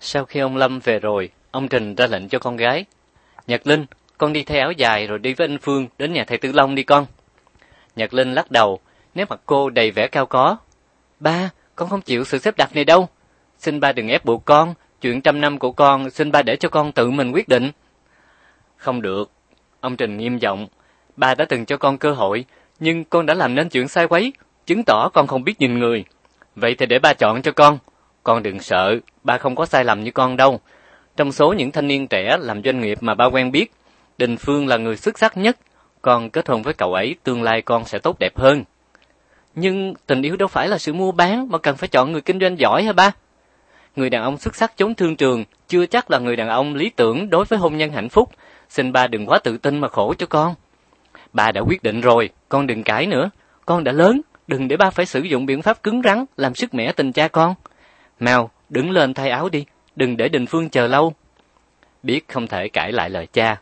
Sau khi ông Lâm về rồi, ông Trình ra lệnh cho con gái. Nhật Linh, con đi thay áo dài rồi đi với anh Phương đến nhà thầy Tử Long đi con. Nhật Linh lắc đầu, nét mặt cô đầy vẻ cao có. Ba, con không chịu sự xếp đặt này đâu. Xin ba đừng ép buộc con, chuyện trăm năm của con xin ba để cho con tự mình quyết định. Không được, ông Trình nghiêm giọng. Ba đã từng cho con cơ hội, nhưng con đã làm nên chuyện sai quấy, chứng tỏ con không biết nhìn người. Vậy thì để ba chọn cho con. Con đừng sợ, ba không có sai lầm như con đâu. Trong số những thanh niên trẻ làm doanh nghiệp mà ba quen biết, Đình Phương là người xuất sắc nhất. Con kết hôn với cậu ấy, tương lai con sẽ tốt đẹp hơn. Nhưng tình yêu đâu phải là sự mua bán mà cần phải chọn người kinh doanh giỏi hả ba? Người đàn ông xuất sắc chống thương trường chưa chắc là người đàn ông lý tưởng đối với hôn nhân hạnh phúc. Xin ba đừng quá tự tin mà khổ cho con. Ba đã quyết định rồi, con đừng cãi nữa. Con đã lớn, đừng để ba phải sử dụng biện pháp cứng rắn làm sức mẻ tình cha con. Mau, đứng lên thay áo đi, đừng để Đình Phương chờ lâu. Biết không thể cãi lại lời cha,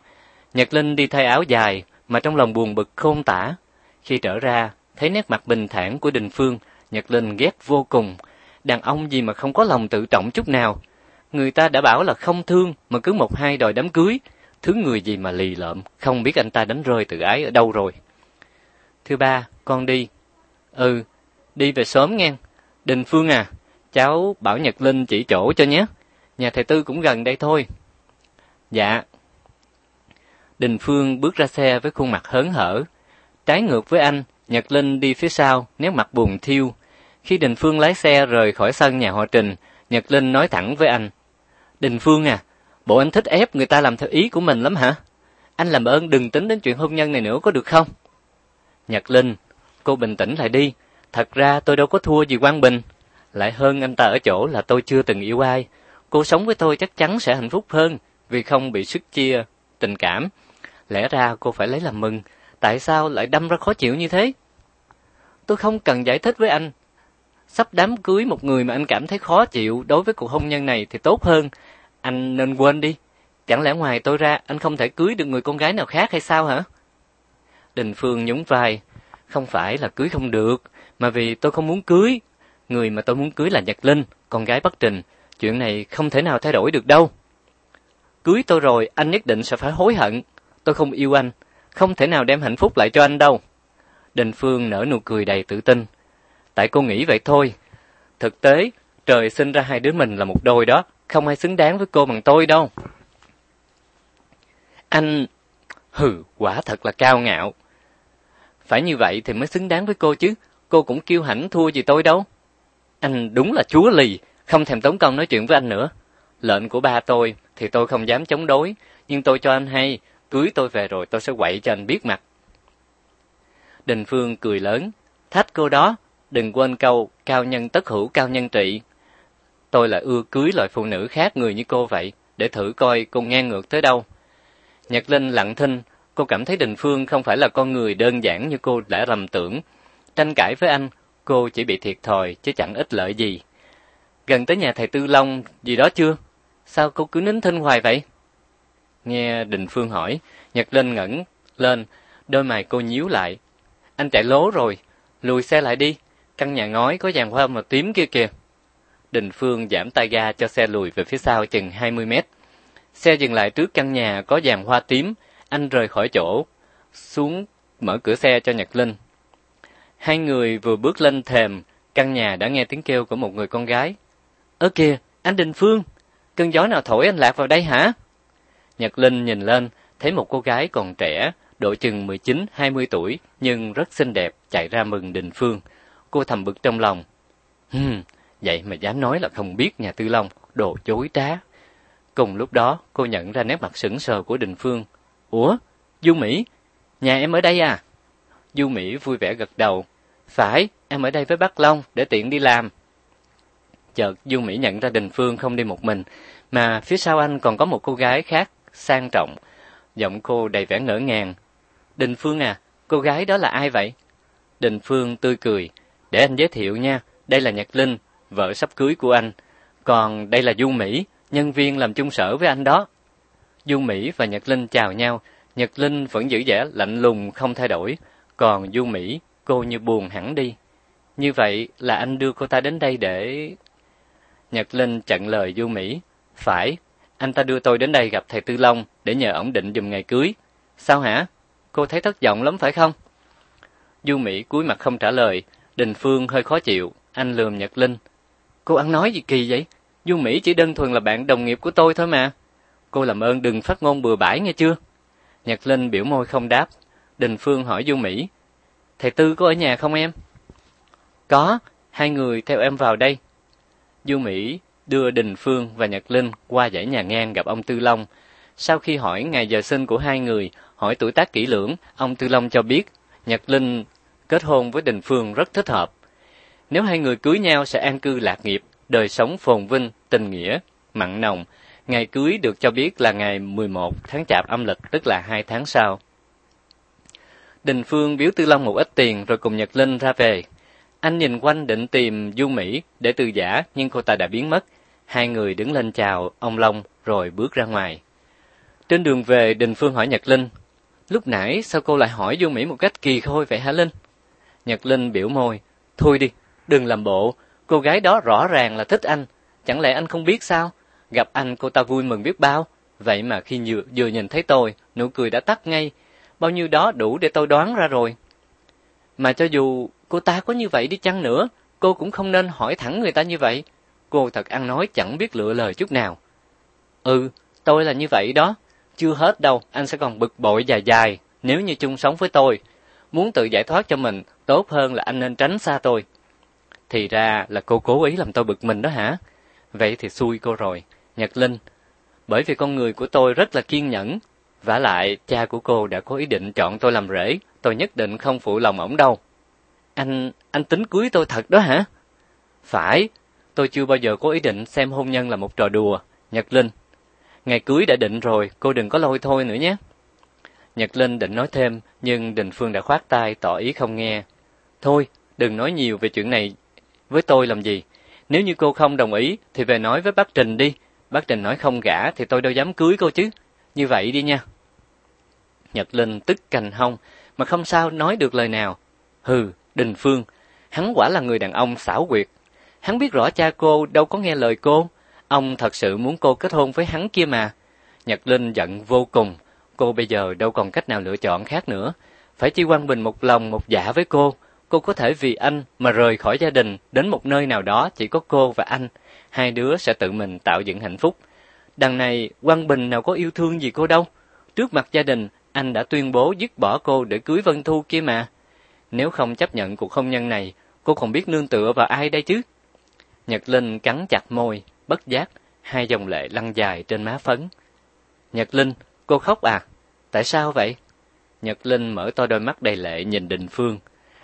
Nhật Linh đi thay áo dài mà trong lòng buồn bực khôn tả. Khi trở ra, thấy nét mặt bình thản của Đình Phương, Nhật Linh ghét vô cùng. Đàn ông gì mà không có lòng tự trọng chút nào. Người ta đã bảo là không thương mà cứ một hai đòi đám cưới. Thứ người gì mà lì lợm, không biết anh ta đánh rơi tự ái ở đâu rồi. Thứ ba, con đi. Ừ, đi về sớm nghe. Đình Phương à, cháu bảo Nhật Linh chỉ chỗ cho nhé. Nhà thầy Tư cũng gần đây thôi. Dạ. Đình Phương bước ra xe với khuôn mặt hớn hở. Trái ngược với anh, Nhật Linh đi phía sau, nét mặt buồn thiêu. Khi Đình Phương lái xe rời khỏi sân nhà họ Trình, Nhật Linh nói thẳng với anh. Đình Phương à, bộ anh thích ép người ta làm theo ý của mình lắm hả? Anh làm ơn đừng tính đến chuyện hôn nhân này nữa có được không? Nhật Linh, cô bình tĩnh lại đi. Thật ra tôi đâu có thua gì Quang Bình. Lại hơn anh ta ở chỗ là tôi chưa từng yêu ai. Cô sống với tôi chắc chắn sẽ hạnh phúc hơn vì không bị sức chia tình cảm. Lẽ ra cô phải lấy làm mừng. Tại sao lại đâm ra khó chịu như thế? Tôi không cần giải thích với anh. Sắp đám cưới một người mà anh cảm thấy khó chịu đối với cuộc hôn nhân này thì tốt hơn. Anh nên quên đi. Chẳng lẽ ngoài tôi ra anh không thể cưới được người con gái nào khác hay sao hả? Đình Phương nhún vai. Không phải là cưới không được, mà vì tôi không muốn cưới. Người mà tôi muốn cưới là Nhật Linh, con gái Bắc Trình. Chuyện này không thể nào thay đổi được đâu. Cưới tôi rồi, anh nhất định sẽ phải hối hận. Tôi không yêu anh, không thể nào đem hạnh phúc lại cho anh đâu. Đình Phương nở nụ cười đầy tự tin. Tại cô nghĩ vậy thôi. Thực tế, trời sinh ra hai đứa mình là một đôi đó, không ai xứng đáng với cô bằng tôi đâu. Anh... Hừ, quả thật là cao ngạo. Phải như vậy thì mới xứng đáng với cô chứ, cô cũng kiêu hãnh thua gì tôi đâu. Anh đúng là chúa lì, không thèm tốn công nói chuyện với anh nữa. Lệnh của ba tôi thì tôi không dám chống đối, nhưng tôi cho anh hay, cưới tôi về rồi tôi sẽ quậy cho anh biết mặt. Đình Phương cười lớn, thách cô đó, đừng quên câu cao nhân tất hữu cao nhân trị. Tôi là ưa cưới loại phụ nữ khác người như cô vậy, để thử coi cô ngang ngược tới đâu. Nhật Linh lặng thinh, cô cảm thấy Đình Phương không phải là con người đơn giản như cô đã lầm tưởng. Tranh cãi với anh, cô chỉ bị thiệt thòi chứ chẳng ích lợi gì. Gần tới nhà thầy Tư Long gì đó chưa? Sao cô cứ nín thinh hoài vậy? Nghe Đình Phương hỏi, Nhật Linh ngẩn lên, đôi mày cô nhíu lại. Anh chạy lố rồi, lùi xe lại đi, căn nhà ngói có dàn hoa màu tím kia kìa. Đình Phương giảm tay ga cho xe lùi về phía sau chừng 20 mét. Xe dừng lại trước căn nhà có dàn hoa tím, anh rời khỏi chỗ, xuống mở cửa xe cho Nhật Linh. Hai người vừa bước lên thềm, căn nhà đã nghe tiếng kêu của một người con gái. Ơ kìa, anh Đình Phương, cơn gió nào thổi anh lạc vào đây hả? Nhật Linh nhìn lên, thấy một cô gái còn trẻ, độ chừng 19-20 tuổi, nhưng rất xinh đẹp, chạy ra mừng Đình Phương. Cô thầm bực trong lòng. Hừm, vậy mà dám nói là không biết nhà Tư Long, đồ chối trá. Cùng lúc đó, cô nhận ra nét mặt sững sờ của Đình Phương. Ủa, Du Mỹ, nhà em ở đây à? Du Mỹ vui vẻ gật đầu. Phải, em ở đây với Bác Long, để tiện đi làm. Chợt Du Mỹ nhận ra Đình Phương không đi một mình, mà phía sau anh còn có một cô gái khác, sang trọng. Giọng cô đầy vẻ ngỡ ngàng. Đình Phương à, cô gái đó là ai vậy? Đình Phương tươi cười. Để anh giới thiệu nha, đây là Nhật Linh, vợ sắp cưới của anh. Còn đây là Du Mỹ, nhân viên làm chung sở với anh đó. Du Mỹ và Nhật Linh chào nhau, Nhật Linh vẫn giữ vẻ lạnh lùng không thay đổi, còn Du Mỹ, cô như buồn hẳn đi. Như vậy là anh đưa cô ta đến đây để... Nhật Linh chặn lời Du Mỹ. Phải, anh ta đưa tôi đến đây gặp thầy Tư Long để nhờ ổng định dùm ngày cưới. Sao hả? Cô thấy thất vọng lắm phải không? Du Mỹ cúi mặt không trả lời, Đình Phương hơi khó chịu, anh lườm Nhật Linh. Cô ăn nói gì kỳ vậy? Du Mỹ chỉ đơn thuần là bạn đồng nghiệp của tôi thôi mà. Cô làm ơn đừng phát ngôn bừa bãi nghe chưa? Nhật Linh biểu môi không đáp. Đình Phương hỏi Du Mỹ. Thầy Tư có ở nhà không em? Có, hai người theo em vào đây. Du Mỹ đưa Đình Phương và Nhật Linh qua dãy nhà ngang gặp ông Tư Long. Sau khi hỏi ngày giờ sinh của hai người, hỏi tuổi tác kỹ lưỡng, ông Tư Long cho biết Nhật Linh kết hôn với Đình Phương rất thích hợp. Nếu hai người cưới nhau sẽ an cư lạc nghiệp, đời sống phồn vinh, tình nghĩa, mặn nồng. Ngày cưới được cho biết là ngày 11 tháng Chạp âm lịch, tức là hai tháng sau. Đình Phương biếu Tư Long một ít tiền rồi cùng Nhật Linh ra về. Anh nhìn quanh định tìm Du Mỹ để từ giả, nhưng cô ta đã biến mất. Hai người đứng lên chào ông Long rồi bước ra ngoài. Trên đường về, Đình Phương hỏi Nhật Linh, lúc nãy sao cô lại hỏi Du Mỹ một cách kỳ khôi vậy hả Linh? Nhật Linh biểu môi, thôi đi, đừng làm bộ, cô gái đó rõ ràng là thích anh, chẳng lẽ anh không biết sao? Gặp anh cô ta vui mừng biết bao, vậy mà khi vừa, vừa nhìn thấy tôi, nụ cười đã tắt ngay, bao nhiêu đó đủ để tôi đoán ra rồi. Mà cho dù cô ta có như vậy đi chăng nữa, cô cũng không nên hỏi thẳng người ta như vậy. Cô thật ăn nói chẳng biết lựa lời chút nào. Ừ, tôi là như vậy đó. Chưa hết đâu, anh sẽ còn bực bội dài dài nếu như chung sống với tôi. Muốn tự giải thoát cho mình, tốt hơn là anh nên tránh xa tôi. Thì ra là cô cố ý làm tôi bực mình đó hả? Vậy thì xui cô rồi, Nhật Linh. Bởi vì con người của tôi rất là kiên nhẫn vả lại, cha của cô đã có ý định chọn tôi làm rể, tôi nhất định không phụ lòng ổng đâu. Anh, anh tính cưới tôi thật đó hả? Phải, tôi chưa bao giờ có ý định xem hôn nhân là một trò đùa, Nhật Linh. Ngày cưới đã định rồi, cô đừng có lôi thôi nữa nhé. Nhật Linh định nói thêm, nhưng Đình Phương đã khoát tay tỏ ý không nghe. Thôi, đừng nói nhiều về chuyện này với tôi làm gì. Nếu như cô không đồng ý, thì về nói với bác Trình đi. Bác Trình nói không gả, thì tôi đâu dám cưới cô chứ. Như vậy đi nha. Nhật Linh tức cành hông, mà không sao nói được lời nào. Hừ, Đình Phương, hắn quả là người đàn ông xảo quyệt. Hắn biết rõ cha cô đâu có nghe lời cô. Ông thật sự muốn cô kết hôn với hắn kia mà. Nhật Linh giận vô cùng. Cô bây giờ đâu còn cách nào lựa chọn khác nữa. Phải chi Quang Bình một lòng một dạ với cô. Cô có thể vì anh mà rời khỏi gia đình đến một nơi nào đó chỉ có cô và anh. Hai đứa sẽ tự mình tạo dựng hạnh phúc. Đằng này, Quang Bình nào có yêu thương gì cô đâu. Trước mặt gia đình, anh đã tuyên bố dứt bỏ cô để cưới Vân Thu kia mà. Nếu không chấp nhận cuộc hôn nhân này, cô còn biết nương tựa vào ai đây chứ? Nhật Linh cắn chặt môi, bất giác, hai dòng lệ lăn dài trên má phấn. Nhật Linh, cô khóc à? Tại sao vậy? Nhật Linh mở to đôi mắt đầy lệ nhìn Đình Phương.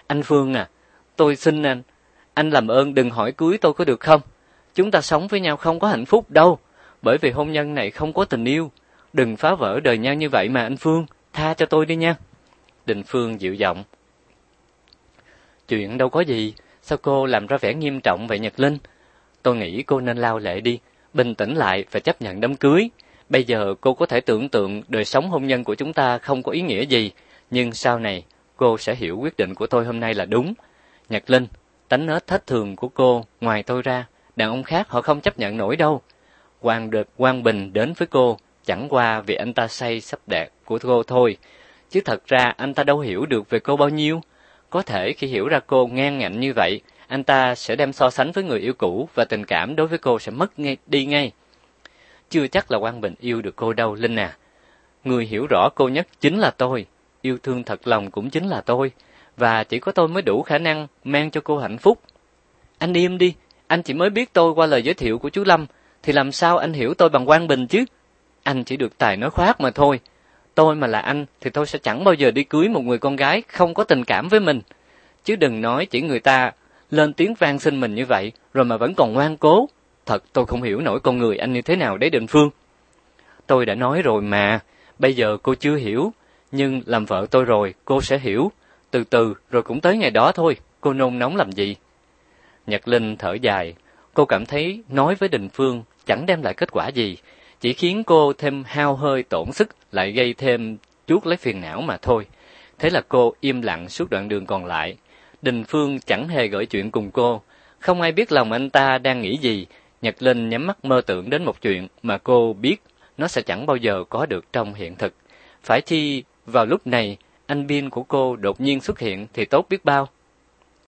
Anh Phương à, tôi xin anh, anh làm ơn đừng hỏi cưới tôi có được không? Chúng ta sống với nhau không có hạnh phúc đâu, bởi vì hôn nhân này không có tình yêu. Đừng phá vỡ đời nhau như vậy mà anh Phương, tha cho tôi đi nha. Đình Phương dịu giọng. Chuyện đâu có gì, sao cô làm ra vẻ nghiêm trọng vậy Nhật Linh? Tôi nghĩ cô nên lao lệ đi, bình tĩnh lại và chấp nhận đám cưới. Bây giờ cô có thể tưởng tượng đời sống hôn nhân của chúng ta không có ý nghĩa gì, nhưng sau này cô sẽ hiểu quyết định của tôi hôm nay là đúng. Nhật Linh, tánh nết thất thường của cô, ngoài tôi ra, đàn ông khác họ không chấp nhận nổi đâu. Hoàng được Quang Bình đến với cô, chẳng qua vì anh ta say sắp đẹp của cô thôi, chứ thật ra anh ta đâu hiểu được về cô bao nhiêu. Có thể khi hiểu ra cô ngang ngạnh như vậy, anh ta sẽ đem so sánh với người yêu cũ và tình cảm đối với cô sẽ mất ngay đi ngay. Chưa chắc là Quang Bình yêu được cô đâu, Linh à. Người hiểu rõ cô nhất chính là tôi, yêu thương thật lòng cũng chính là tôi, và chỉ có tôi mới đủ khả năng mang cho cô hạnh phúc. Anh im đi, anh chỉ mới biết tôi qua lời giới thiệu của chú Lâm, thì làm sao anh hiểu tôi bằng Quang Bình chứ? Anh chỉ được tài nói khoác mà thôi. Tôi mà là anh thì tôi sẽ chẳng bao giờ đi cưới một người con gái không có tình cảm với mình. Chứ đừng nói chỉ người ta lên tiếng van xin mình như vậy rồi mà vẫn còn ngoan cố. Thật tôi không hiểu nổi con người anh như thế nào đấy Định Phương. Tôi đã nói rồi mà, bây giờ cô chưa hiểu, nhưng làm vợ tôi rồi cô sẽ hiểu. Từ từ rồi cũng tới ngày đó thôi, cô nôn nóng làm gì? Nhật Linh thở dài, cô cảm thấy nói với Đình Phương chẳng đem lại kết quả gì, chỉ khiến cô thêm hao hơi tổn sức, lại gây thêm chuốt lấy phiền não mà thôi. Thế là cô im lặng suốt đoạn đường còn lại. Đình Phương chẳng hề gửi chuyện cùng cô, không ai biết lòng anh ta đang nghĩ gì, Nhật Linh nhắm mắt mơ tưởng đến một chuyện mà cô biết nó sẽ chẳng bao giờ có được trong hiện thực. Phải chi vào lúc này anh biên của cô đột nhiên xuất hiện thì tốt biết bao.